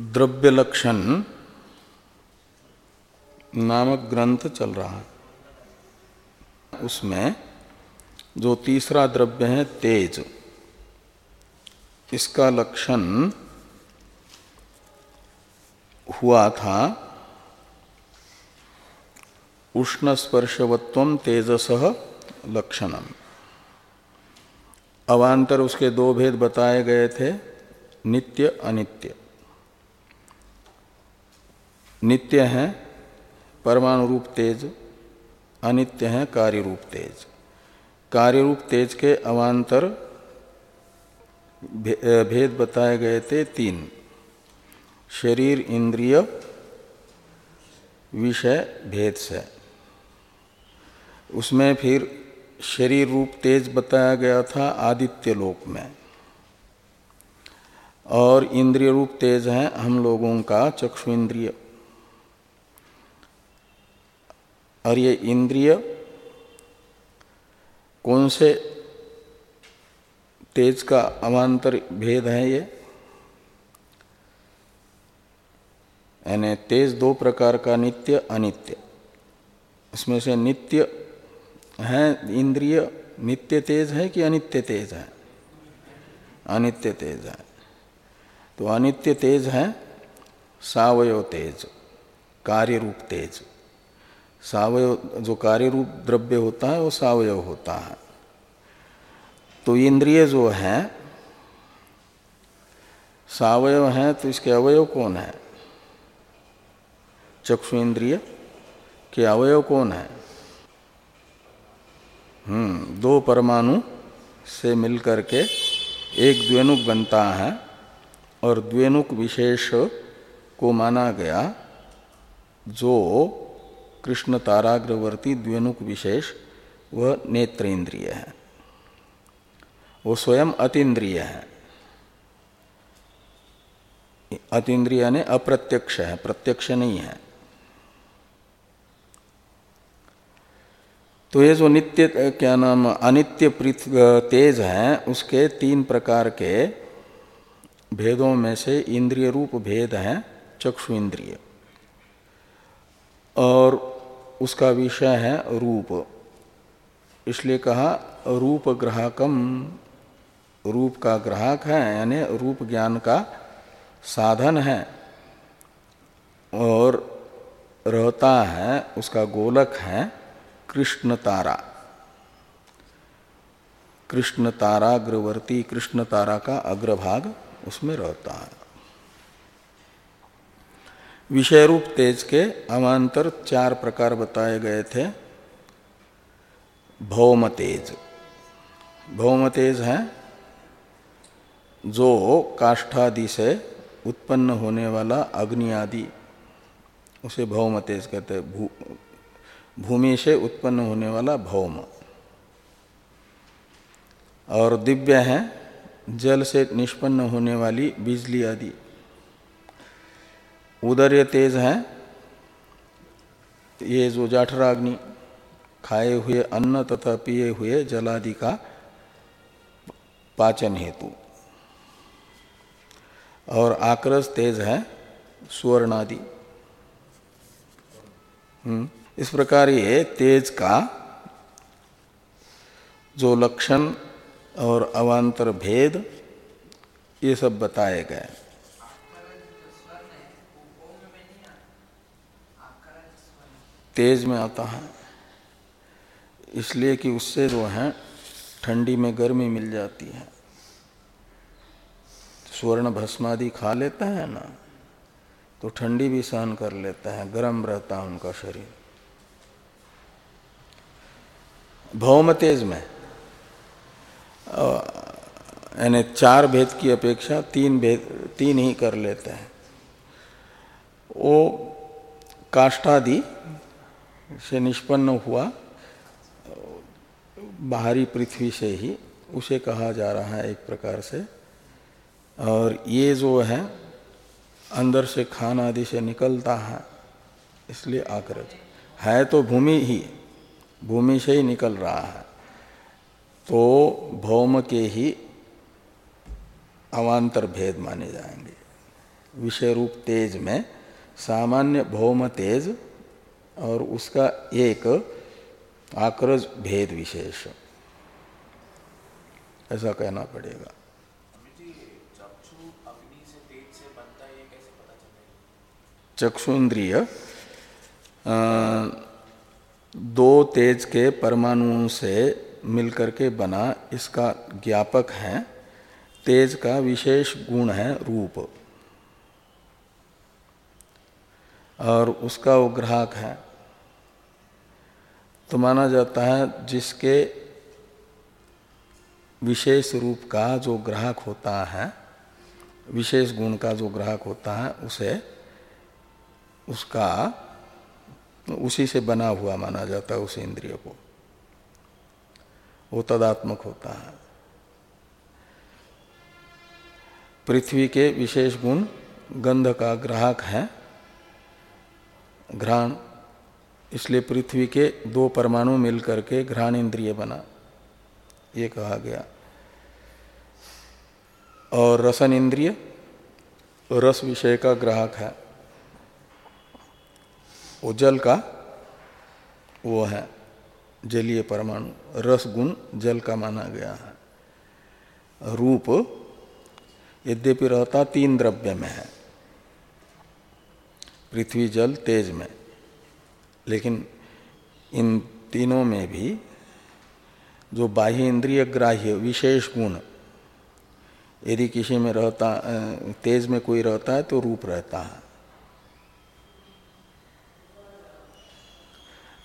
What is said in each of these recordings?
द्रव्य लक्षण नामक ग्रंथ चल रहा है। उसमें जो तीसरा द्रव्य है, तेज, इसका लक्षण हुआ था उष्ण स्पर्शवत्व तेजस लक्षणम। अवान्तर उसके दो भेद बताए गए थे, नित्य, अनित्य। नित्य है, परमाणु रूप तेज, अनित्य है, कार्य रूप तेज। कार्य रूप तेज के अवान्तर भेद बताए गए थे तीन। शरीर, इंद्रिय, विषय, भेद से। उसमें फिर शरीर रूप तेज बताया गया था आदित्य लोक में। और इंद्रिय रूप तेज है हम लोगों का चक्षु इंद्रिय। और ये इंद्रिय कौन से तेज का अवान्तर भेद है ये? यानी तेज दो प्रकार का नित्य, अनित्य। इसमें से नित्य है इंद्रिय, नित्य तेज है कि अनित्य तेज है? अनित्य तेज है। तो अनित्य तेज है सावयव तेज कार्य रूप तेज। सावयव जो कार्य रूप द्रव्य होता है, वो सावयव होता है। तो इंद्रिय जो है, सावयव है तो इसके अवयव कौन है? चक्षु इंद्रिय के अवयव कौन है? हम्म दो परमाणु से मिलकर के एक द्वेनुक बनता है और द्वेनुक विशेष को माना गया, जो कृष्ण ताराग्रवर्ती द्वेनुक विशेष वह नेत्र इंद्रिय है। वो स्वयं अतीन्द्रिय है। अतीन्द्रिय ने अप्रत्यक्ष है, प्रत्यक्ष नहीं है। तो ये जो नित्य, क्या नाम, अनित्य तेज है, उसके तीन प्रकार के भेदों में से इंद्रिय रूप भेद है, चक्षु इंद्रिय। और उसका विषय है रूप। इसलिए कहा, रूप ग्राहकम, रूप का ग्राहक है, यानी रूप ज्ञान का साधन है। और रहता है, उसका गोलक है कृष्ण तारा कृष्ण तारा अग्रवर्ती कृष्ण तारा का अग्रभाग उसमें रहता है। विषय रूप तेज के अमांतर चार प्रकार बताए गए थे। भौम तेज। भौम तेज है जो काष्ठादि से उत्पन्न होने वाला अग्नि आदि उसे भौम तेज कहते हैं। भू, भूमि से उत्पन्न होने वाला भौम। और दिव्य है जल से निष्पन्न होने वाली बिजली आदि। उदर्य तेज है। ये जो जाठराग्नि खाए हुए अन्न तथा पिए हुए जलादि का पाचन हेतु। और आक्रस तेज है सुवर्णादि। हम्म, इस प्रकार ये तेज का जो लक्षण और अवान्तर भेद ये सब बताए गए। तेज में आता है। इसलिए कि उससे जो है, ठंडी में गर्मी मिल जाती है। स्वर्ण भस्मादि खा लेते हैं ना तो ठंडी भी सहन कर लेता है। गर्म रहता है उनका शरीर। भौम तेज में। यानी चार भेद की अपेक्षा तीन भेद, तीन ही कर लेते हैं। वो काष्ठादि से निष्पन्न हुआ। बाहरी पृथ्वी से ही उसे कहा जा रहा है एक प्रकार से। और ये जो है, अंदर से खान आदि से निकलता है, इसलिए आकृत। है तो भूमि ही, भूमि से ही निकल रहा है। तो भौम के ही अवान्तर भेद माने जाएँगे। विषय रूप तेज में सामान्य भौम तेज और उसका एक आक्रज भेद विशेष। ऐसा कहना पड़ेगा। चक्षुन्द्रिय दो तेज के परमाणुओं से मिलकर के बना इसका ज्ञापक है। तेज का विशेष गुण है रूप। और उसका वो ग्राहक है। तो माना जाता है जिसके विशेष रूप का जो ग्राहक होता है, विशेष गुण का जो ग्राहक होता है, उसे उसका उसी से बना हुआ माना जाता है उस इंद्रिय को। वो तदात्मक होता है। पृथ्वी के विशेष गुण गंध का ग्राहक है। घ्राण, इसलिए पृथ्वी के दो परमाणु मिलकर के घ्राण इंद्रिय बना। ये कहा गया। और रसन इंद्रिय, रस विषय का ग्राहक है। वो जल का, वो है जलीय परमाणु। रस गुण जल का माना गया है। रूप, यद्यपि रहता तीन द्रव्य में है। पृथ्वी जल तेज में। लेकिन इन तीनों में भी जो बाह्य इंद्रिय ग्राह्य विशेष गुण, यदि किसी में रहता तेज में कोई रहता है तो रूप रहता है।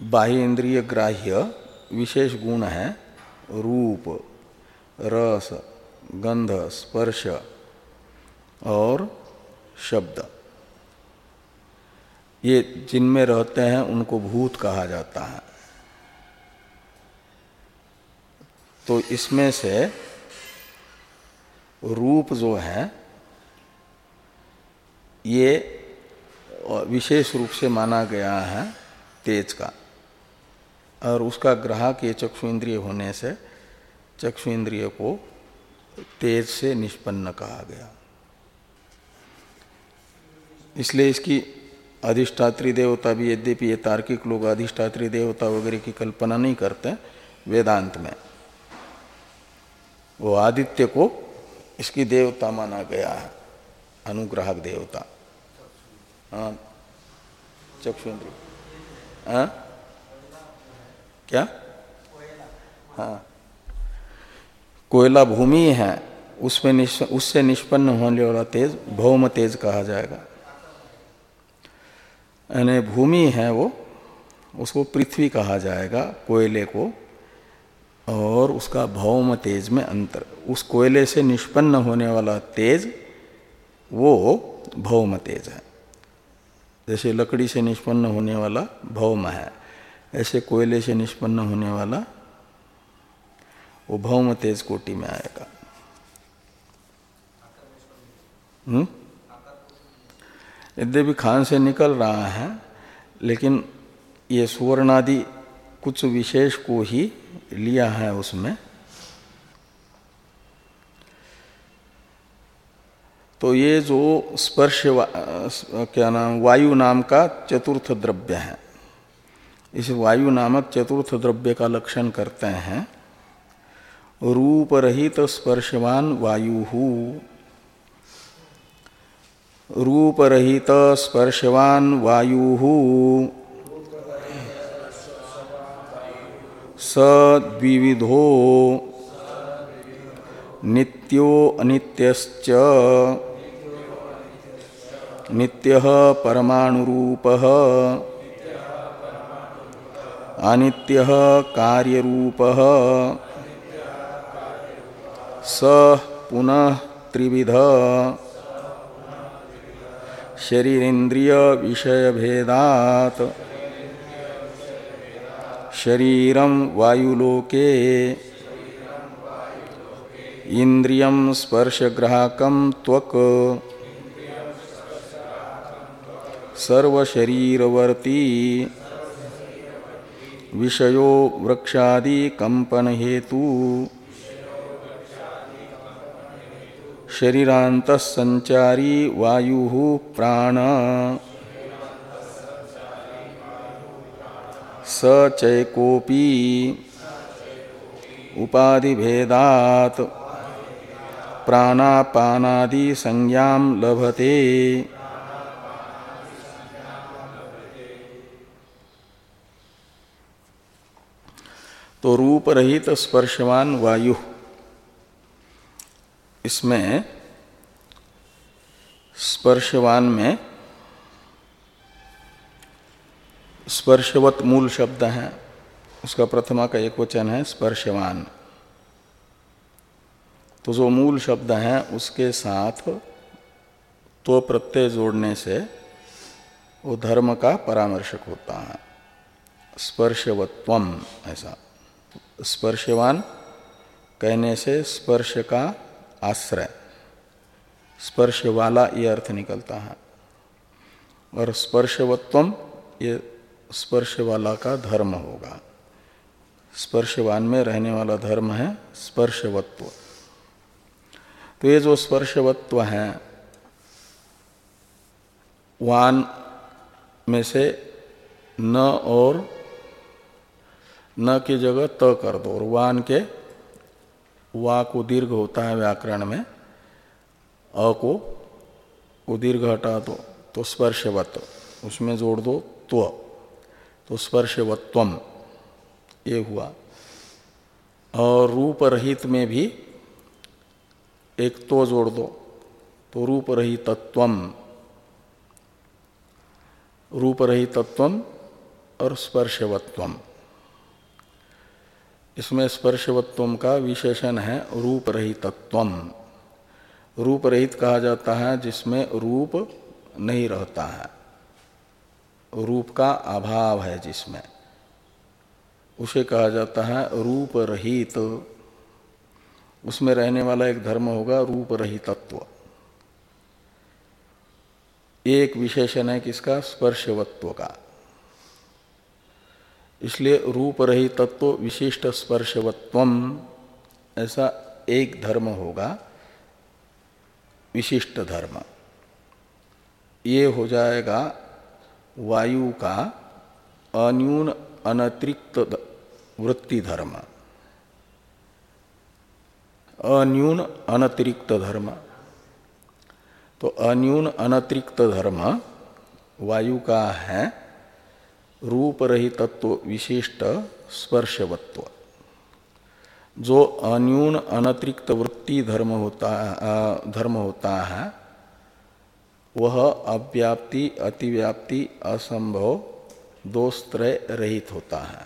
बाह्य इंद्रिय ग्राह्य विशेष गुण है, रूप, रस, गंध, स्पर्श और शब्द। ये जिनमें रहते हैं, उनको भूत कहा जाता है। तो इसमें से रूप जो है, ये विशेष रूप से माना गया है तेज का। और उसका ग्राहक ये चक्षु इंद्रिय होने से चक्षु इंद्रिय को तेज से निष्पन्न कहा गया। इसलिए इसकी अधिष्ठात्री देवता भी यद्यपि ये तार्किक लोग अधिष्ठात्री देवता वगैरह की कल्पना नहीं करते वेदांत में। वो आदित्य को इसकी देवता माना गया है अनुग्राहक देवता। हाँ चक्षु हाँ? क्या? हाँ। कोयला भूमि है उसमें निश, उससे निष्पन्न होने वाला तेज भौम तेज कहा जाएगा। यानी भूमि है वो, उसको पृथ्वी कहा जाएगा, कोयले को, और उसका भौम तेज में अंतर। उस कोयले से निष्पन्न होने वाला तेज, वो भौम तेज है। जैसे लकड़ी से निष्पन्न होने वाला भौम है, ऐसे कोयले से निष्पन्न होने वाला वो भौम तेज कोटि में आएगा। हम्म? यद्यपि खान से निकल रहा है, लेकिन ये सुवर्णादि कुछ विशेष को ही लिया है उसमें। तो ये जो स्पर्श क्या नाम, वायु नाम का चतुर्थ द्रव्य है। इस वायु नामक चतुर्थ द्रव्य का लक्षण करते हैं। रूप रहित स्पर्शवान वायु। रूप रहित स्पर्शवान वायु। सद्विविधो नित्यो अनित्यश्च। नित्य परमाणुरूपः। अनित्य कार्यरूप। स पुनः त्रिविध। शरीरेन्द्रिय विषय भेदात शरीरम वायुलोके इंद्रियम स्पर्शग्राहकम त्वक। सर्वशरीरवर्ती विषयो वृक्षादि कंपन हेतु शरीरांत संचारी वायु प्राण। सचैकोपी उपाधि भेदात प्राणापानादि संज्ञा लभते। तो रूप रहित स्पर्शवान वायु। इसमें स्पर्शवान में स्पर्शवत मूल शब्द है। उसका प्रथमा का एक वचन है, स्पर्शवान। तो जो मूल शब्द है, उसके साथ तो प्रत्यय जोड़ने से वो धर्म का परामर्शक होता है। स्पर्शवत्वम, ऐसा। स्पर्शवान कहने से स्पर्श का आश्रय। स्पर्श वाला ये अर्थ निकलता है। और स्पर्शवत्वम ये स्पर्श वाला का धर्म होगा। स्पर्शवान में रहने वाला धर्म है स्पर्शवत्व। तो ये जो स्पर्शवत्व है, वान में से न और न की जगह त कर दो और वान के वा को दीर्घ होता है व्याकरण में, अ को वो दीर्घ हटा दो तो स्पर्शवत्व, उसमें जोड़ दो, त्व तो स्पर्शवत्वम, ये हुआ। और रूप रहित में भी एक तो जोड़ दो तो रूप रहितत्वम रूप रहितत्वम और स्पर्शवत्वम। इसमें स्पर्शवत्व का विशेषण है रूप रहितत्व रूप रहित कहा जाता है जिसमें रूप नहीं रहता है। रूप का अभाव है जिसमें। उसे कहा जाता है रूप रहित उसमें रहने वाला एक धर्म होगा रूप रहितत्व एक विशेषण है किसका? स्पर्शवत्व का। इसलिए रूप रही तत्व विशिष्ट स्पर्शवत्व ऐसा एक धर्म होगा विशिष्ट धर्म ये हो जाएगा वायु का अन्यून अनतिरिक्त वृत्ति धर्म अन्यून अनतिरिक्त धर्म। तो अन्यून अनतिरिक्त धर्म वायु का है रूप रहितत्व विशिष्ट स्पर्शवत्व। जो अन्यून अनतिरिक्त वृत्ति धर्म होता धर्म होता है, वह अव्याप्ति, अतिव्याप्ति, असंभव दोषत्रय रहित होता है।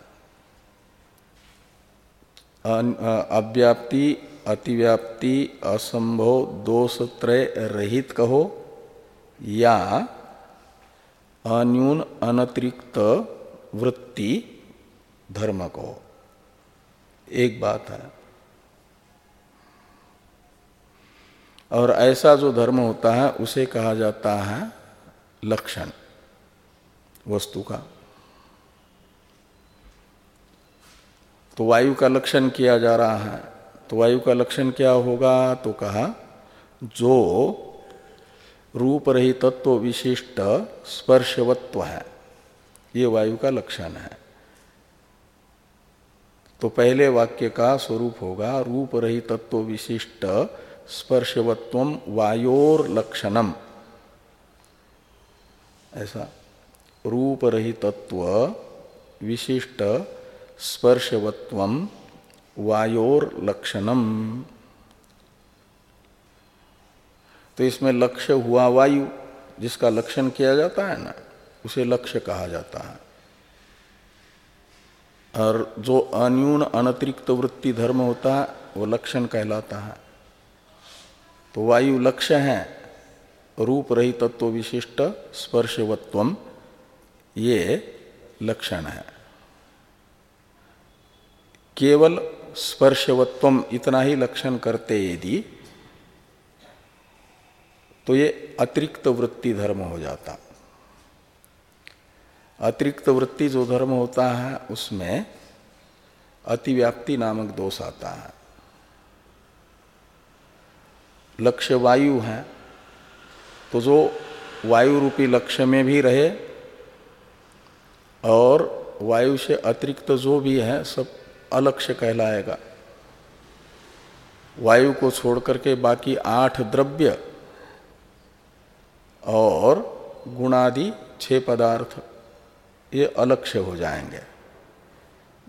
अव्याप्ति, अतिव्याप्ति, असंभव दोषत्रय रहित कहो, या अन्यून अनतिरिक्त वृत्ति धर्म को। एक बात है। और ऐसा जो धर्म होता है, उसे कहा जाता है लक्षण, वस्तु का। तो वायु का लक्षण किया जा रहा है। तो वायु का लक्षण क्या होगा? तो कहा, जो रूप रही तत्व विशिष्ट स्पर्शवत्व है। ये वायु का लक्षण है। तो पहले वाक्य का स्वरूप होगा रूप रही तत्व विशिष्ट स्पर्शवत्व वायोर लक्षणम। ऐसा। रूप रही तत्व विशिष्ट स्पर्शवत्व वायोर लक्षणम। तो इसमें लक्ष्य हुआ वायु, जिसका लक्षण किया जाता है ना, उसे लक्ष्य कहा जाता है। और जो अन्यून अनतिरिक्त वृत्ति धर्म होता है, वो लक्षण कहलाता है। तो वायु लक्ष्य है, रूप रही तत्व विशिष्ट स्पर्शवत्व ये लक्षण है। केवल स्पर्शवत्व इतना ही लक्षण करते यदि तो ये अतिरिक्त वृत्ति धर्म हो जाता। अतिरिक्त वृत्ति जो धर्म होता है, उसमें अतिव्याप्ति नामक दोष आता है। लक्ष्य वायु है तो जो वायु रूपी लक्ष्य में भी रहे और वायु से अतिरिक्त जो भी है, सब अलक्ष्य कहलाएगा। वायु को छोड़ करके बाकी आठ द्रव्य और गुणादि छह पदार्थ ये अलक्ष्य हो जाएँगे।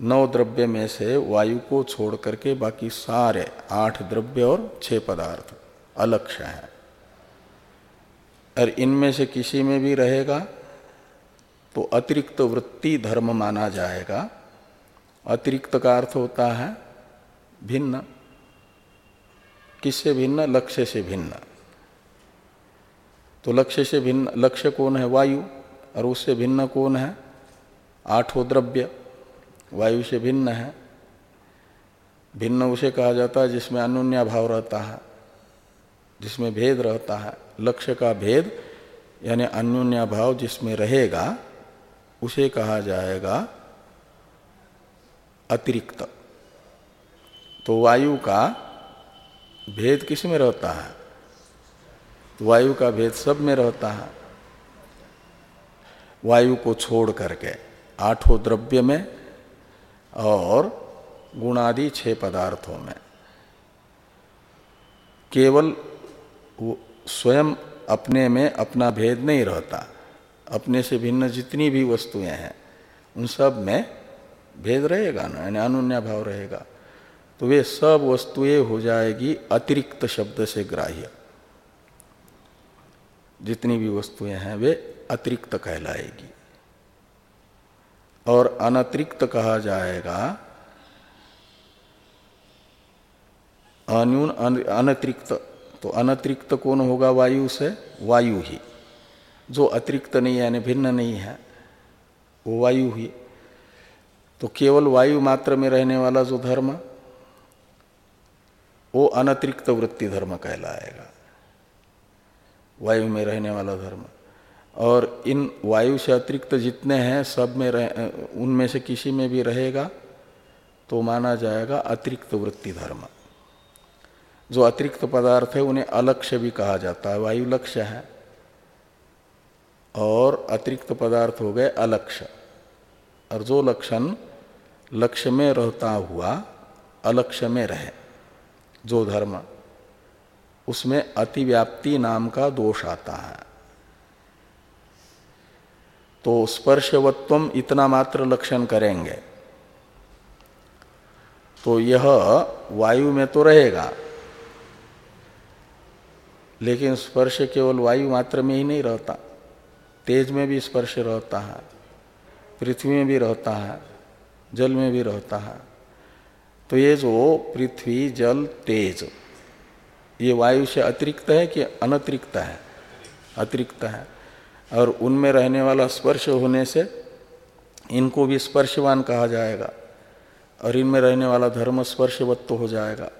नौ द्रव्य में से वायु को छोड़ करके बाकी सारे आठ द्रव्य और छह पदार्थ अलक्ष्य हैं। और इनमें से किसी में भी रहेगा तो अतिरिक्त वृत्ति धर्म माना जाएगा। अतिरिक्त का अर्थ होता है भिन्न। किससे भिन्न? लक्ष्य से भिन्न। तो लक्ष्य से भिन्न, लक्ष्य कौन है? वायु। और उससे भिन्न कौन है? आठों द्रव्य। वायु से भिन्न है। भिन्न उसे कहा जाता है जिसमें अनुन्या भाव रहता है, जिसमें भेद रहता है। लक्ष्य का भेद, यानी अन्योन्या भाव जिसमें रहेगा, उसे कहा जाएगा अतिरिक्त। तो वायु का भेद किसमें रहता है? वायु का भेद सब में रहता है। वायु को छोड़ करके आठों द्रव्य में और गुणादि छह पदार्थों में। केवल स्वयं अपने में अपना भेद नहीं रहता। अपने से भिन्न जितनी भी वस्तुएँ हैं, उन सब में भेद रहेगा ना, यानी अनुन्या भाव रहेगा। तो वे सब वस्तुएँ हो जाएगी अतिरिक्त शब्द से ग्राह्य। जितनी भी वस्तुएँ हैं, वे अतिरिक्त कहलाएगी। और अनतिरिक्त कहा जाएगा, अन्यून अनतिरिक्त तो अनतिरिक्त कौन होगा वायु से? वायु ही। जो अतिरिक्त नहीं है, यानी भिन्न नहीं है, वो वायु ही। तो केवल वायु मात्र में रहने वाला जो धर्म, वो अनतिरिक्त वृत्ति धर्म कहलाएगा। वायु में रहने वाला धर्म। और इन वायु से अतिरिक्त जितने हैं, सब में रह, उनमें से किसी में भी रहेगा तो माना जाएगा अतिरिक्त वृत्ति धर्म। जो अतिरिक्त पदार्थ है, उन्हें अलक्ष्य भी कहा जाता है, वायु लक्ष्य है। और अतिरिक्त पदार्थ हो गए अलक्ष्य। और जो लक्षण लक्ष्य में रहता हुआ, अलक्ष्य में रहे, जो धर्म। उसमें अतिव्याप्ति नाम का दोष आता है। तो स्पर्शवत्व इतना मात्र लक्षण करेंगे। तो यह वायु में तो रहेगा, लेकिन स्पर्श केवल वायु मात्र में ही नहीं रहता, तेज में भी स्पर्श रहता है, पृथ्वी में भी रहता है, जल में भी रहता है। तो ये जो पृथ्वी, जल, तेज ये वायु से अतिरिक्त है कि अनतिरिक्त है? अतिरिक्त है। और उनमें रहने वाला स्पर्श होने से इनको भी स्पर्शवान कहा जाएगा और इनमें रहने वाला धर्म स्पर्शवत्व हो जाएगा।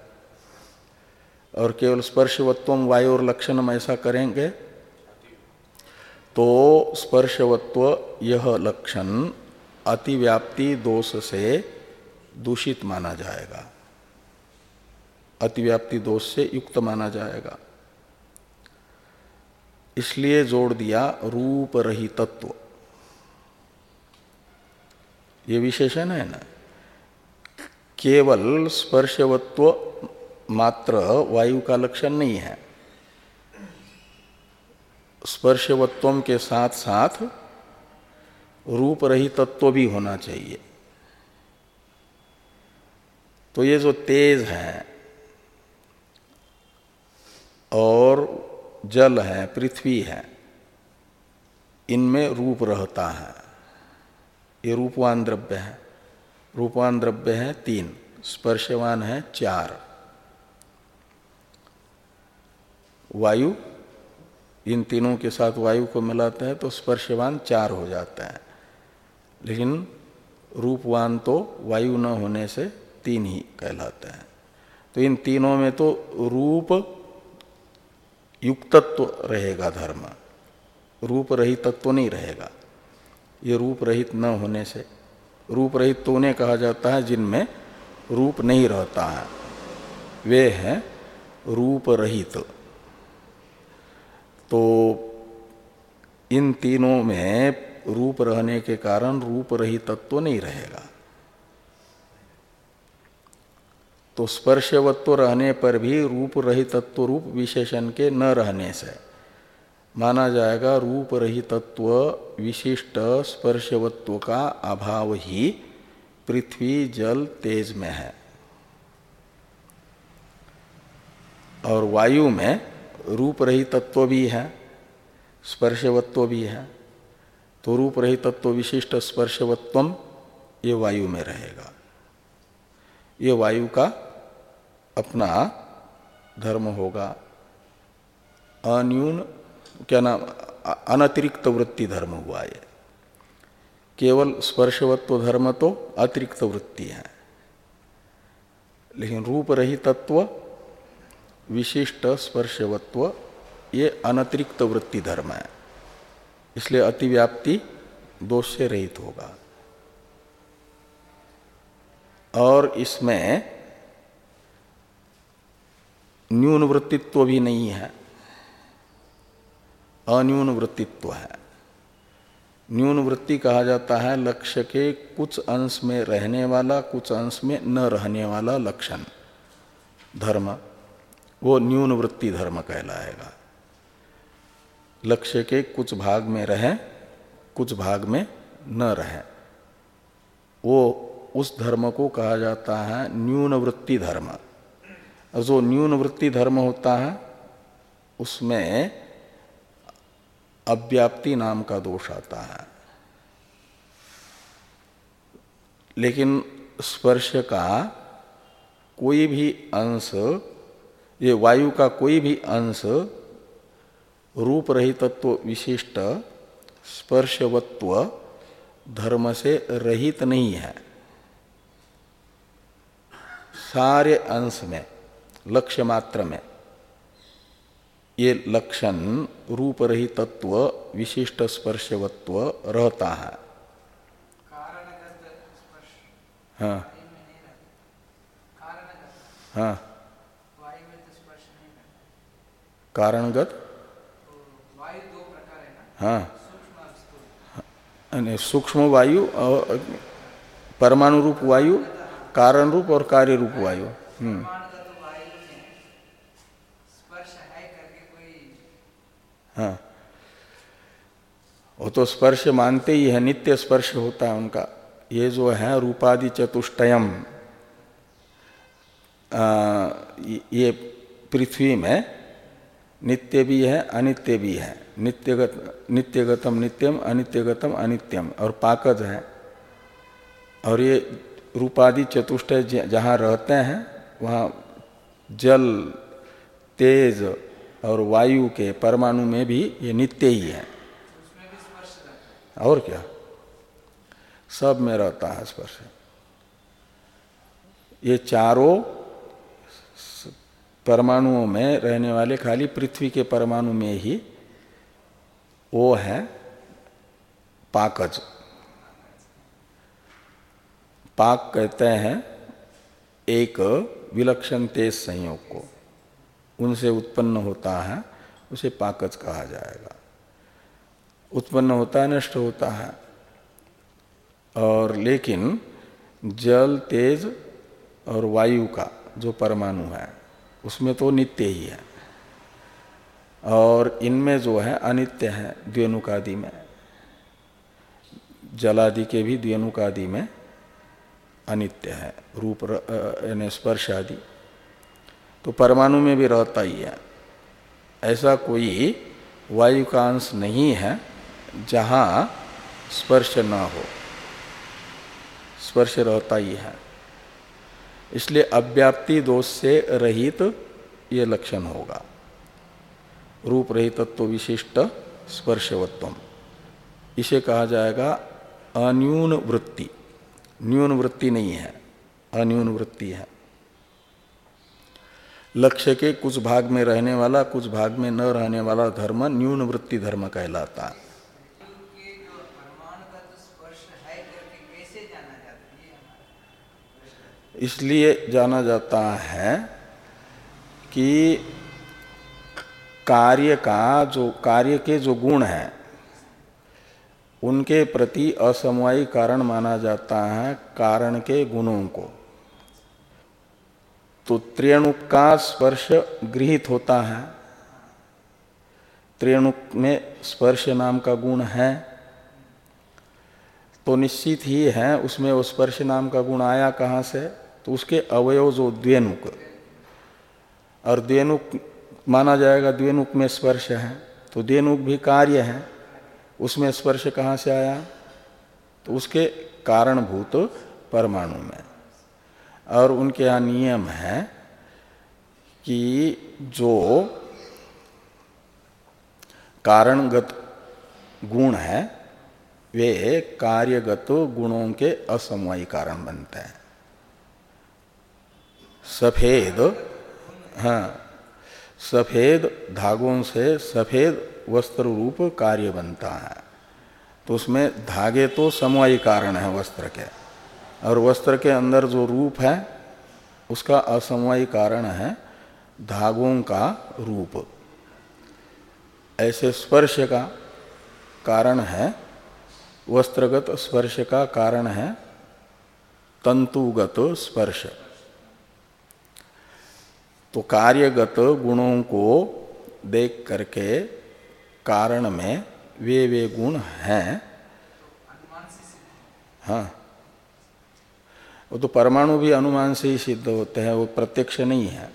और केवल स्पर्शवत्व वायु और लक्षण हम ऐसा करेंगे तो स्पर्शवत्व यह लक्षण अतिव्याप्ति दोष से दूषित माना जाएगा। अतिव्याप्ति दोष से युक्त माना जाएगा। इसलिए जोड़ दिया रूप रही तत्व। ये विशेषण है ना? केवल स्पर्शवत्व मात्र वायु का लक्षण नहीं है। स्पर्शवत्व के साथ साथ रूप रही तत्व भी होना चाहिए। तो ये जो तेज है और जल है, पृथ्वी है, इनमें रूप रहता है। ये रूपवान द्रव्य है। रूपवान द्रव्य है तीन, स्पर्शवान है चार। वायु, इन तीनों के साथ वायु को मिलाते हैं तो स्पर्शवान चार हो जाता है। लेकिन रूपवान तो वायु न होने से तीन ही कहलाते हैं। तो इन तीनों में तो रूप युक्तत्व रहेगा धर्म। रूप रहित तत्व नहीं रहेगा। ये रूप रहित न होने से रूप रहित तो उन्हें कहा जाता है जिनमें रूप नहीं रहता है। वे हैं रूप रहित तो इन तीनों में रूप रहने के कारण रूप रहित तत्व नहीं रहेगा। तो स्पर्शवत्व रहने पर भी रूप रहित तत्व रूप विशेषण के न रहने से। माना जाएगा रूप रहित तत्व विशिष्ट स्पर्शवत्व का अभाव ही पृथ्वी, जल, तेज में है। और वायु में रूप रहित तत्व भी है, स्पर्शवत्व भी है। तो रूप रहित तत्व विशिष्ट स्पर्शवत्व ये वायु में रहेगा। ये वायु का अपना धर्म होगा। अन्यून, क्या नाम अनतिरिक्त वृत्ति धर्म हुआ ये। केवल स्पर्शवत्व धर्म तो अतिरिक्त वृत्ति है। लेकिन रूप रही तत्व, विशिष्ट स्पर्शवत्व, ये अनतिरिक्त वृत्ति धर्म है। इसलिए अतिव्याप्ति दोष से रहित होगा। और इसमें न्यून वृत्तित्व भी नहीं है। अन्यून वृत्तित्व है। न्यून वृत्ति कहा जाता है लक्ष्य के कुछ अंश में रहने वाला, कुछ अंश में न रहने वाला लक्षण। धर्म, वो न्यून वृत्ति धर्म कहलाएगा। लक्ष्य के कुछ भाग में रहे, कुछ भाग में न रहे। वो उस धर्म को कहा जाता है न्यून वृत्ति धर्म जो न्यून वृत्ति धर्म होता है, उसमें अव्याप्ति नाम का दोष आता है। लेकिन स्पर्श का कोई भी अंश, ये वायु का कोई भी अंश रूप रहितत्व विशिष्ट स्पर्शवत्व धर्म से रहित नहीं है। सारे अंश में लक्ष्य मात्र में, ये लक्षण रूप रही तत्व विशिष्ट स्पर्शवत्व रहता है। हाँ। हाँ। कारणगत? हाँ। सूक्ष्म वायु और परमाणु रूप वायु? कारण रूप और कार्य रूप वायु हम्म। हाँ। वो तो स्पर्श मानते ही है, नित्य स्पर्श होता है उनका। ये जो है रूपादि चतुष्टयम ये पृथ्वी में नित्य भी है, अनित्य भी है। नित्यगत, नित्यगतम नित्यम, अनित्यगतम अनित्यम, और पाकज है। और ये रूपादि चतुष्टय जहाँ रहते हैं, वहाँ जल, तेज और वायु के परमाणु में भी ये नित्य ही है। और क्या? सब में रहता है स्पर्श। ये चारों परमाणुओं में रहने वाले खाली पृथ्वी के परमाणु में ही वो है पाकज। पाक कहते हैं, एक विलक्षण तेज संयोग को। उनसे उत्पन्न होता है, उसे पाकज कहा जाएगा। उत्पन्न होता है, नष्ट होता है। और लेकिन जल, तेज और वायु का जो परमाणु है, उसमें तो नित्य ही है। और इनमें जो है, अनित्य है द्वेनुकादि में। जलादि के भी द्वेनुकादि में अनित्य है, रूप यानी स्पर्श आदि। तो परमाणु में भी रहता ही है। ऐसा कोई वायु का अंश नहीं है जहाँ स्पर्श न हो। स्पर्श रहता ही है। इसलिए अव्याप्ति दोष से रहित ये लक्षण होगा। रूप रहित तत्व विशिष्ट स्पर्शवत्व इसे कहा जाएगा अन्यून वृत्ति। न्यून वृत्ति नहीं है अन्यून वृत्ति है। लक्ष्य के कुछ भाग में रहने वाला, कुछ भाग में न रहने वाला धर्म न्यून वृत्ति धर्म कहलाता है। इसलिए जाना जाता है कि कार्य का जो, कार्य के जो गुण हैं उनके प्रति असमवायी कारण माना जाता है कारण के गुणों को। तो त्रियणुक का स्पर्श गृहित होता है। त्रियणुक में स्पर्श नाम का गुण है। तो निश्चित ही है, उसमें वो स्पर्श नाम का गुण आया कहाँ से? तो उसके अवयव जो द्वेनुक और द्वेनुक माना जाएगा द्वेनुक में स्पर्श है। तो द्वेनुक भी कार्य है। उसमें स्पर्श कहाँ से आया? तो उसके कारणभूत परमाणु में। और उनके यहाँ नियम है कि जो कारणगत गुण है, वे कार्यगत गुणों के असमवायी कारण बनते हैं। सफ़ेद हाँ सफ़ेद धागों से सफ़ेद वस्त्र रूप कार्य बनता है। तो उसमें धागे तो समवायी कारण है वस्त्र के। और वस्त्र के अंदर जो रूप है, उसका असमवायी कारण है धागों का रूप। ऐसे स्पर्श का कारण है, वस्त्रगत स्पर्श का कारण है तंतुगत स्पर्श। तो कार्यगत गुणों को देख करके कारण में वे वे गुण हैं। हाँ। वो तो परमाणु भी अनुमान से ही सिद्ध होते हैं, वो प्रत्यक्ष नहीं है।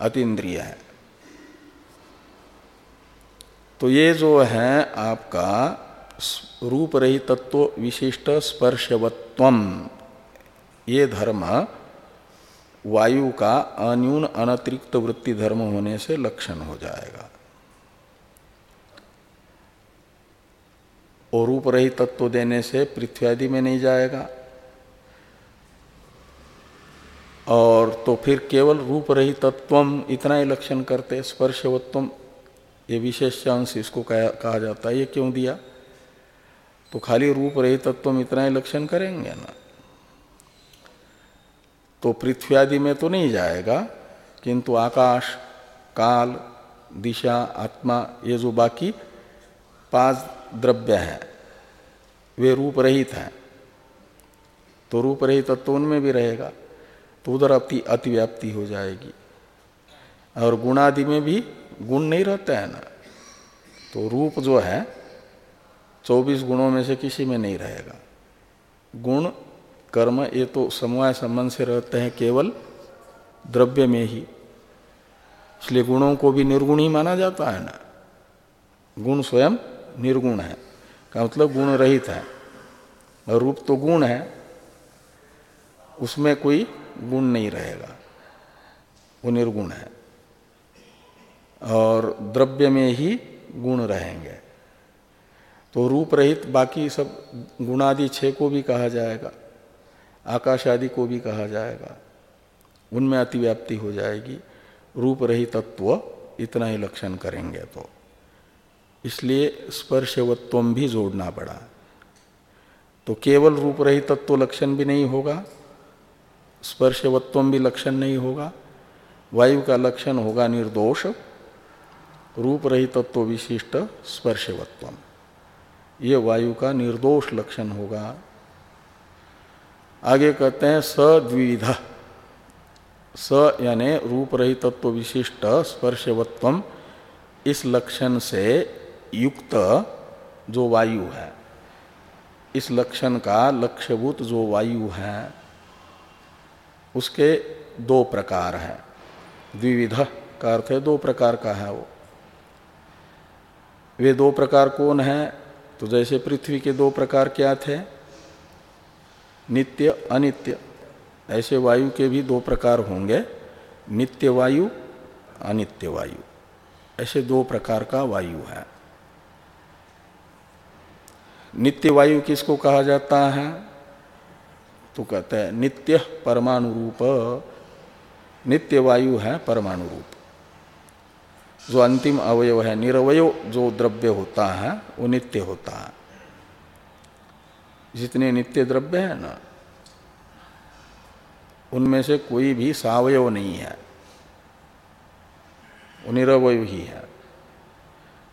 अतीन्द्रिय है। तो ये जो है आपका रूप रही तत्व विशिष्ट स्पर्शवत्व ये धर्म वायु का अन्यून अनतिरिक्त वृत्ति धर्म होने से लक्षण हो जाएगा। और रूप रही तत्व देने से पृथ्वी आदि में नहीं जाएगा। और तो फिर केवल रूप रही तत्व इतना ही लक्षण करते स्पर्शवत्व ये विशेष अंश इसको कहा जाता है। ये क्यों दिया? तो खाली रूप रही तत्व इतना ही लक्षण करेंगे ना। तो पृथ्वी आदि में तो नहीं जाएगा, किंतु आकाश, काल, दिशा, आत्मा, ये जो बाकी पाँच द्रव्य है। वे रूप रहित हैं। तो रूप रहित तत्व उनमें भी रहेगा। तो उधर अति अतिव्याप्ति हो जाएगी। और गुणादि में भी गुण नहीं रहता है ना। तो रूप जो है, चौबीस गुणों में से किसी में नहीं रहेगा। गुण, कर्म, ये तो समवाय संबंध से रहते हैं केवल द्रव्य में ही। इसलिए गुणों को भी निर्गुण ही माना जाता है ना। गुण स्वयं निर्गुण है। का मतलब गुण रहित है। और रूप तो गुण है, उसमें कोई गुण नहीं रहेगा। वो निर्गुण है। और द्रव्य में ही गुण रहेंगे। तो रूप रहित बाकी सब गुणादि छह को भी कहा जाएगा। आकाश आदि को भी कहा जाएगा। उनमें अतिव्याप्ति हो जाएगी। रूप रहित तत्व इतना ही लक्षण करेंगे तो। इसलिए स्पर्शवत्व भी जोड़ना पड़ा। तो केवल रूप रहित तत्व लक्षण भी नहीं होगा, स्पर्शवत्व भी लक्षण नहीं होगा, वायु का लक्षण होगा निर्दोष रूप रहित तत्व विशिष्ट स्पर्शवत्व। ये वायु का निर्दोष लक्षण होगा। आगे कहते हैं स सद्विध स यानी रूप रहित तत्व विशिष्ट स्पर्शवत्व, इस लक्षण से युक्त जो वायु है। इस लक्षण का लक्ष्यभूत जो वायु है, उसके दो प्रकार है। द्विविध का अर्थ है, दो प्रकार का है वो। वे दो प्रकार कौन है? तो जैसे पृथ्वी के दो प्रकार क्या थे? नित्य, अनित्य। ऐसे वायु के भी दो प्रकार होंगे, नित्य वायु, अनित्य वायु। ऐसे दो प्रकार का वायु है। नित्य वायु किसको कहा जाता है? तो कहते हैं, नित्य परमाणु रूप नित्य वायु है परमाणु रूप जो अंतिम अवयव है निरवय जो द्रव्य होता है, वो नित्य होता है। जितने नित्य द्रव्य है ना, उनमें से कोई भी सावयव नहीं है। वो निरवय ही है।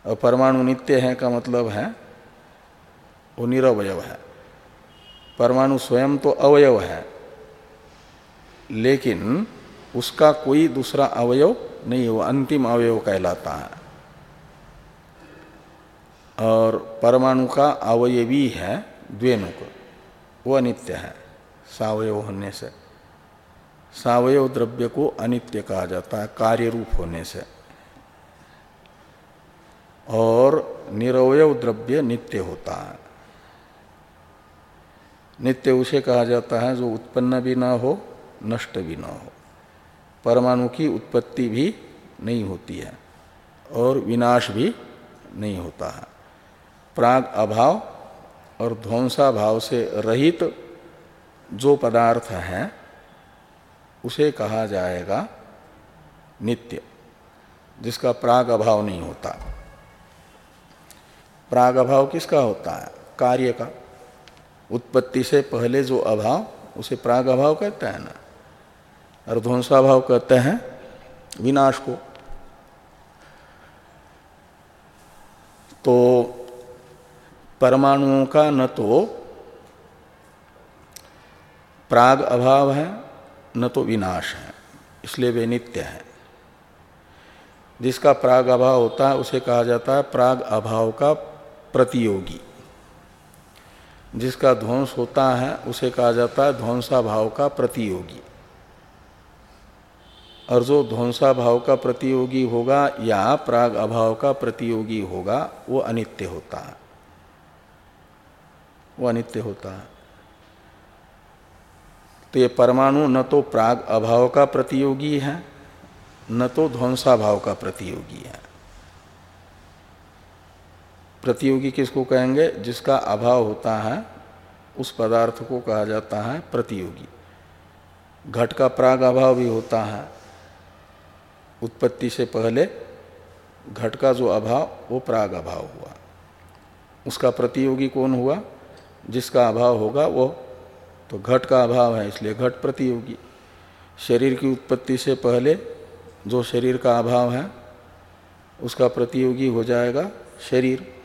और परमाणु नित्य है का मतलब है वो निरवय है। परमाणु स्वयं तो अवयव है। लेकिन उसका कोई दूसरा अवयव नहीं, वो अंतिम अवयव कहलाता है। और परमाणु का अवयवी है द्वेनुक वो अनित्य है, सावयव होने से। सावयव द्रव्य को अनित्य कहा जाता है कार्य रूप होने से। और निरवय द्रव्य नित्य होता है। नित्य उसे कहा जाता है, जो उत्पन्न भी ना हो, नष्ट भी ना हो। परमाणु की उत्पत्ति भी नहीं होती है और विनाश भी नहीं होता है। प्राग अभाव और ध्वंसा भाव से रहित जो पदार्थ है, उसे कहा जाएगा नित्य, जिसका प्राग अभाव नहीं होता। प्राग अभाव किसका होता है? कार्य का। उत्पत्ति से पहले जो अभाव, उसे प्राग अभाव कहते हैं ना। और ध्वंसाभाव कहते हैं विनाश को। तो परमाणुओं का न तो प्राग अभाव है, न तो विनाश है, इसलिए वे नित्य है। जिसका प्राग अभाव होता है, उसे कहा जाता है प्राग अभाव का प्रतियोगी। जिसका ध्वंस होता है, उसे कहा जाता है ध्वंसा भाव का प्रतियोगी। और जो ध्वंसा भाव का प्रतियोगी होगा या प्राग अभाव का प्रतियोगी होगा, वो अनित्य होता है। वो अनित्य होता है। तो ये परमाणु न तो प्राग अभाव का प्रतियोगी है, न तो ध्वंसा भाव का प्रतियोगी है। प्रतियोगी किसको कहेंगे? जिसका अभाव होता है, उस पदार्थ को कहा जाता है प्रतियोगी। घट का प्राग अभाव भी होता है। उत्पत्ति से पहले घट का जो अभाव, वो प्राग अभाव हुआ। उसका प्रतियोगी कौन हुआ? जिसका अभाव होगा, वो तो घट का अभाव है, इसलिए घट प्रतियोगी। शरीर की उत्पत्ति से पहले जो शरीर का अभाव है, उसका प्रतियोगी हो जाएगा शरीर।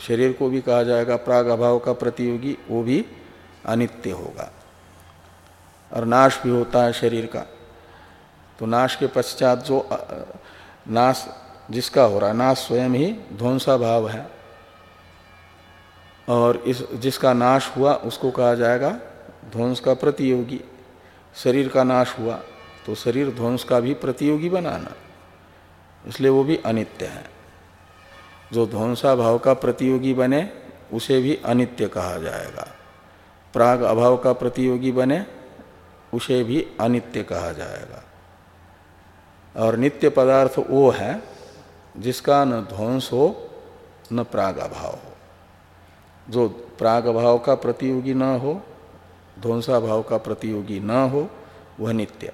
शरीर को भी कहा जाएगा, प्राग अभाव का प्रतियोगी, वो भी अनित्य होगा। और नाश भी होता है शरीर का। तो नाश के पश्चात जो नाश जिसका हो रहा नाश स्वयं ही ध्वंसा भाव है। और इस, जिसका नाश हुआ, उसको कहा जाएगा ध्वंस का प्रतियोगी। शरीर का नाश हुआ तो शरीर ध्वंस का भी प्रतियोगी बनाना। इसलिए वो भी अनित्य है। जो ध्वंसा भाव का प्रतियोगी बने, उसे भी अनित्य कहा जाएगा। प्राग अभाव का प्रतियोगी बने, उसे भी अनित्य कहा जाएगा। और नित्य पदार्थ वो है, जिसका न ध्वंस हो, न प्राग अभाव हो। जो प्राग अभाव का प्रतियोगी न हो ध्वंसा भाव का प्रतियोगी न हो, वह नित्य।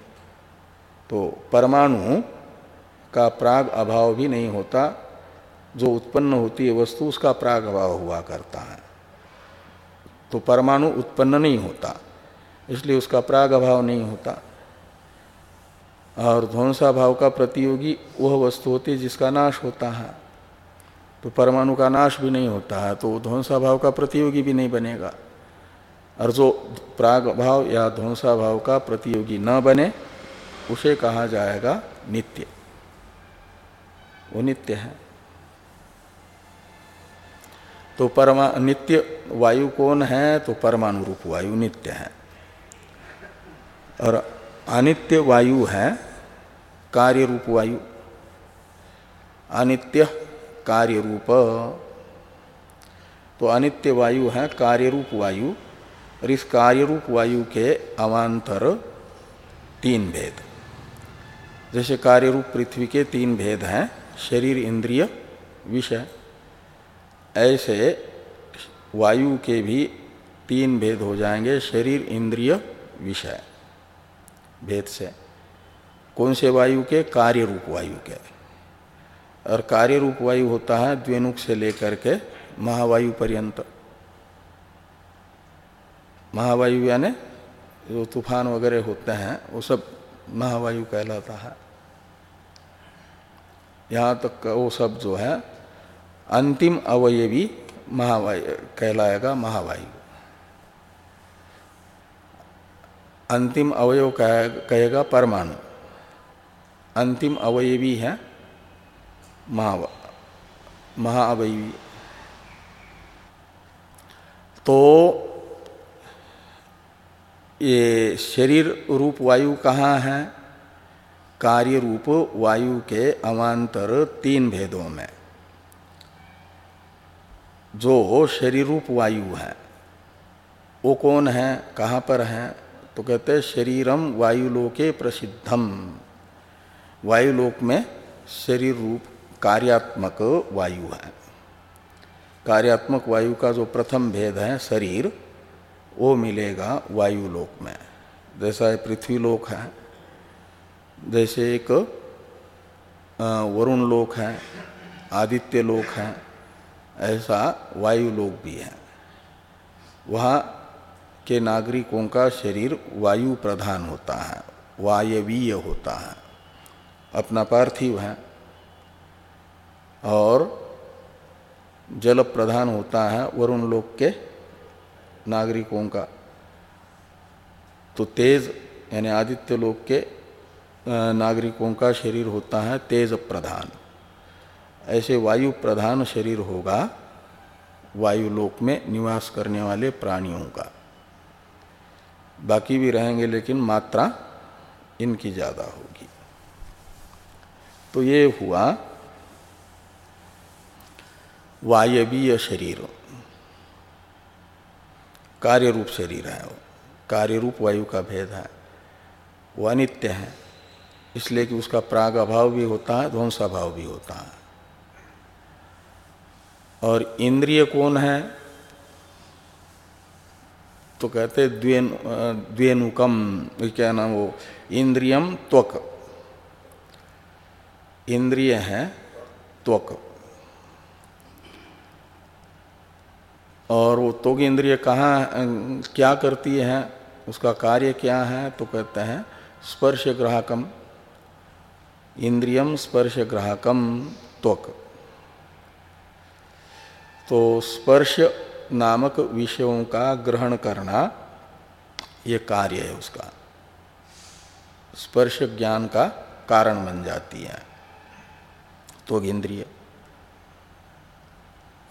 तो परमाणु का प्राग अभाव भी नहीं होता जो उत्पन्न होती है वस्तु, उसका प्राग अभाव हुआ करता है। तो परमाणु उत्पन्न नहीं होता, इसलिए उसका प्राग अभाव नहीं होता। और ध्वंसा भाव का प्रतियोगी वह वस्तु होती है जिसका नाश होता है। तो परमाणु का नाश भी नहीं होता है तो ध्वंसा भाव का प्रतियोगी भी नहीं बनेगा। और जो प्राग भाव या ध्वंसा भाव का प्रतियोगी न बने, उसे कहा जाएगा नित्य। वो नित्य है। तो परमा, नित्य वायु कौन है? तो परमाणु रूप वायु नित्य है। और अनित्य वायु है कार्य रूप वायु। अनित्य कार्य रूप तो अनित्य वायु है कार्य रूप वायु। और इस कार्य रूप वायु के अवान्तर तीन भेद। जैसे कार्य रूप पृथ्वी के तीन भेद हैं, शरीर, इंद्रिय, विषय। ऐसे वायु के भी तीन भेद हो जाएँगे, शरीर, इंद्रिय, विषय। भेद से। कौन से वायु के? कार्य रूप वायु के। और कार्य रूप वायु होता है द्वेनुक से लेकर के महावायु पर्यंत। महावायु यानी जो तूफ़ान वगैरह होते हैं, वो सब महावायु कहलाता है। यहाँ तक वो सब जो है अंतिम अवयवी महावायु, कहलाएगा महावायु। अंतिम अवयव कहेगा परमाणु। अंतिम अवयवी है महा महाअवयवी तो ये शरीर रूप वायु कहाँ है? कार्य रूप वायु के अवान्तर तीन भेदों में। जो शरीर रूप वायु है। वो कौन है? कहाँ पर है? तो कहते हैं, शरीरम वायुलोके प्रसिद्धम। वायुलोक में शरीर रूप कार्यात्मक वायु है। कार्यात्मक वायु का जो प्रथम भेद है, शरीर, वो मिलेगा वायुलोक में। जैसा पृथ्वी लोक है, जैसे एक वरुण लोक है, आदित्य लोक है ऐसा वायु लोक भी है। वहाँ के नागरिकों का शरीर वायु प्रधान होता है, वायवीय होता है। अपना पार्थिव है और जल प्रधान होता है वरुण लोक के नागरिकों का। तो तेज यानी आदित्य लोक के नागरिकों का शरीर होता है तेज प्रधान। ऐसे वायु प्रधान शरीर होगा, वायु लोक में निवास करने वाले प्राणियों का। बाकी भी रहेंगे लेकिन मात्रा इनकी ज़्यादा होगी। तो ये हुआ वायवीय शरीर। कार्य रूप शरीर है वो। कार्य रूप वायु का भेद है। वो अनित्य है, इसलिए कि उसका प्राग अभाव भी होता है ध्वंसाभाव भी होता है। और इंद्रिय कौन है? तो कहते द्वेन, द्वेनुकम क्या नाम वो? इंद्रियम त्वक। इंद्रिय है त्वक। और वो तोग इंद्रिय कहाँ, क्या करती है? उसका कार्य क्या है? तो कहते हैं स्पर्श ग्राहकम। इंद्रियम स्पर्श ग्राहकम त्वक। तो स्पर्श नामक विषयों का ग्रहण करना ये कार्य है उसका। स्पर्श ज्ञान का कारण बन जाती है। तो इंद्रिय।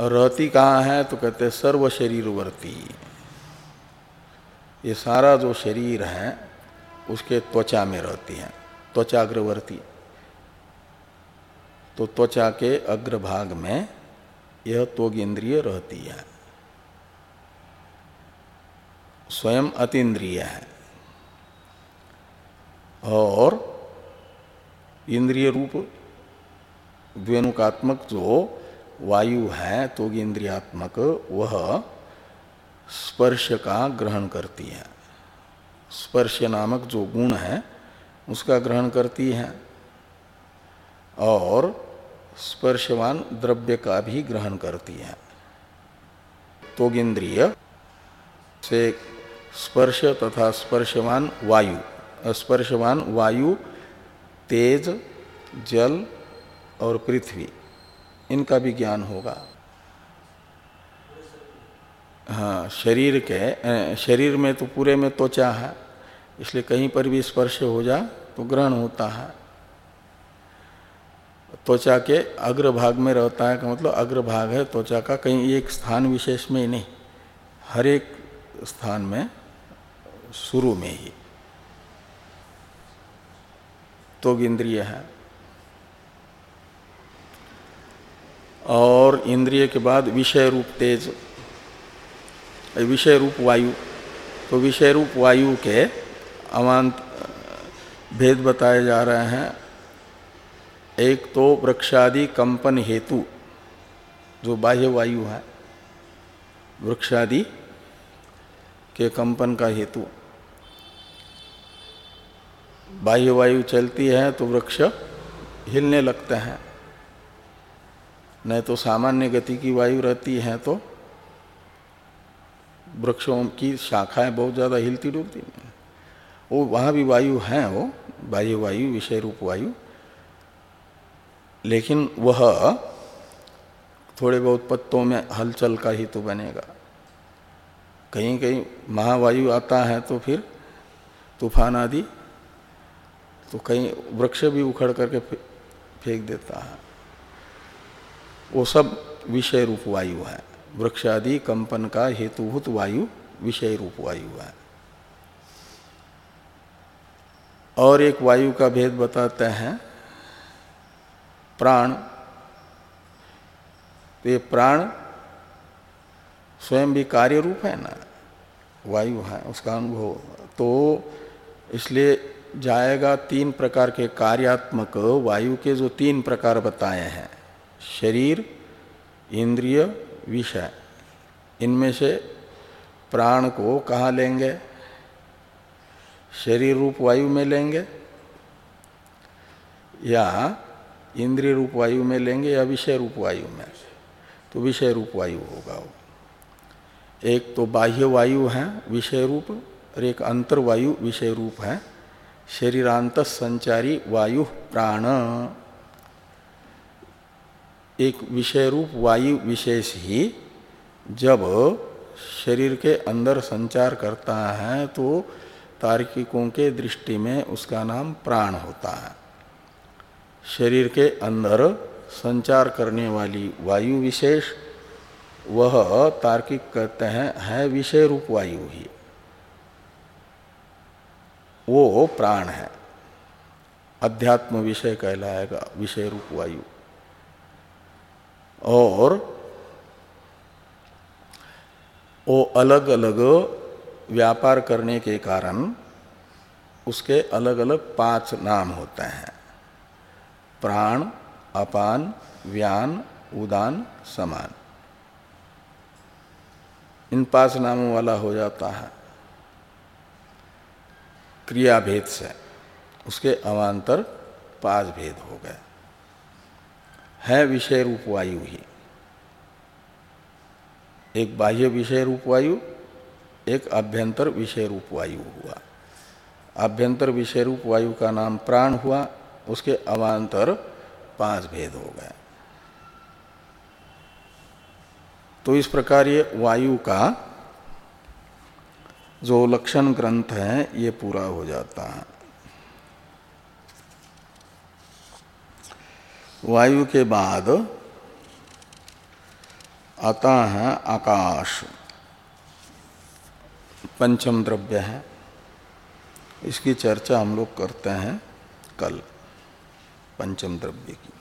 रहती कहाँ है? तो कहते सर्व शरीरवर्ती। ये सारा जो शरीर है, उसके त्वचा में रहती है। त्वचाग्रवर्ती। तो त्वचा के अग्रभाग में यह त्वग इंद्रिय रहती है। स्वयं अतीन्द्रिय है। और इंद्रिय रूप द्वेनुकात्मक जो वायु है तो इंद्रियात्मक वह स्पर्श का ग्रहण करती है। स्पर्श नामक जो गुण है, उसका ग्रहण करती है। और स्पर्शवान द्रव्य का भी ग्रहण करती है। तो इंद्रिय से स्पर्श तथा स्पर्शवान वायु स्पर्शवान वायु, तेज, जल और पृथ्वी, इनका भी ज्ञान होगा। हाँ शरीर के शरीर में तो पूरे में त्वचा है, इसलिए कहीं पर भी स्पर्श हो जा तो ग्रहण होता है। त्वचा के अग्रभाग में रहता है, का मतलब अग्रभाग है त्वचा का, कहीं एक स्थान विशेष में ही नहीं, हर एक स्थान में, शुरू में ही। तो इंद्रिय है। और इंद्रिय के बाद विषय रूप तेज, विषय रूप वायु। तो विषय रूप वायु के अमांत भेद बताए जा रहे हैं। एक तो वृक्षादि कंपन हेतु, जो बाह्य वायु है, वृक्षादि के कंपन का हेतु। बाह्य वायु चलती है तो वृक्ष हिलने लगते हैं। नहीं तो सामान्य गति की वायु रहती है तो वृक्षों की शाखाएँ बहुत ज़्यादा हिलती डूबती वो वहाँ भी वायु हैं, वो बाह्य वायु, विषय रूप वायु। लेकिन वह थोड़े बहुत पत्तों में हलचल का ही तो बनेगा। कहीं कहीं महावायु आता है तो फिर तूफ़ान आदि तो कहीं वृक्ष भी उखड़ करके फेंक देता है। वो सब विषय रूप वायु है। वृक्ष आदि कंपन का हेतुभूत वायु विषय रूप वायु है। और एक वायु का भेद बताते हैं। प्राण। तो ये प्राण स्वयं भी कार्य रूप है ना, वायु है, उसका अनुभव। तो इसलिए जाएगा तीन प्रकार के कार्यात्मक, वायु के जो तीन प्रकार बताए हैं, शरीर, इंद्रिय, विषय। इनमें से प्राण को कहाँ लेंगे? शरीर रूप वायु में लेंगे या इंद्रिय रूप वायु में लेंगे या विषय रूप वायु में? तो विषय रूप वायु होगा वो। एक तो बाह्य वायु है, विषय रूप, और एक अंतर वायु, विषय रूप है। शरीरांत संचारी वायु प्राण। एक विषय रूप वायु विशेष ही, जब शरीर के अंदर संचार करता है तो तार्किकों के दृष्टि में उसका नाम प्राण होता है। शरीर के अंदर संचार करने वाली वायु विशेष, वह तार्किक कहते हैं, है विषय रूप वायु ही। वो प्राण है। अध्यात्म विषय कहलाएगा, विषय रूप वायु। और वो अलग अलग व्यापार करने के कारण उसके अलग अलग पाँच नाम होते हैं। प्राण, अपान, व्यान, उदान, समान। इन पाँच नामों वाला हो जाता है। क्रिया भेद से उसके अवान्तर पाँच भेद हो गए। है विषय रूप वायु ही। एक बाह्य विषय रूप वायु, एक अभ्यंतर विषय रूप वायु हुआ। अभ्यंतर विषय रूप वायु का नाम प्राण हुआ उसके अवान्तर पाँच भेद हो गए। तो इस प्रकार ये वायु का जो लक्षण ग्रंथ है, ये पूरा हो जाता है। वायु के बाद आता है आकाश। पंचम द्रव्य है। इसकी चर्चा हम लोग करते हैं कल। पंचम द्रव्य की।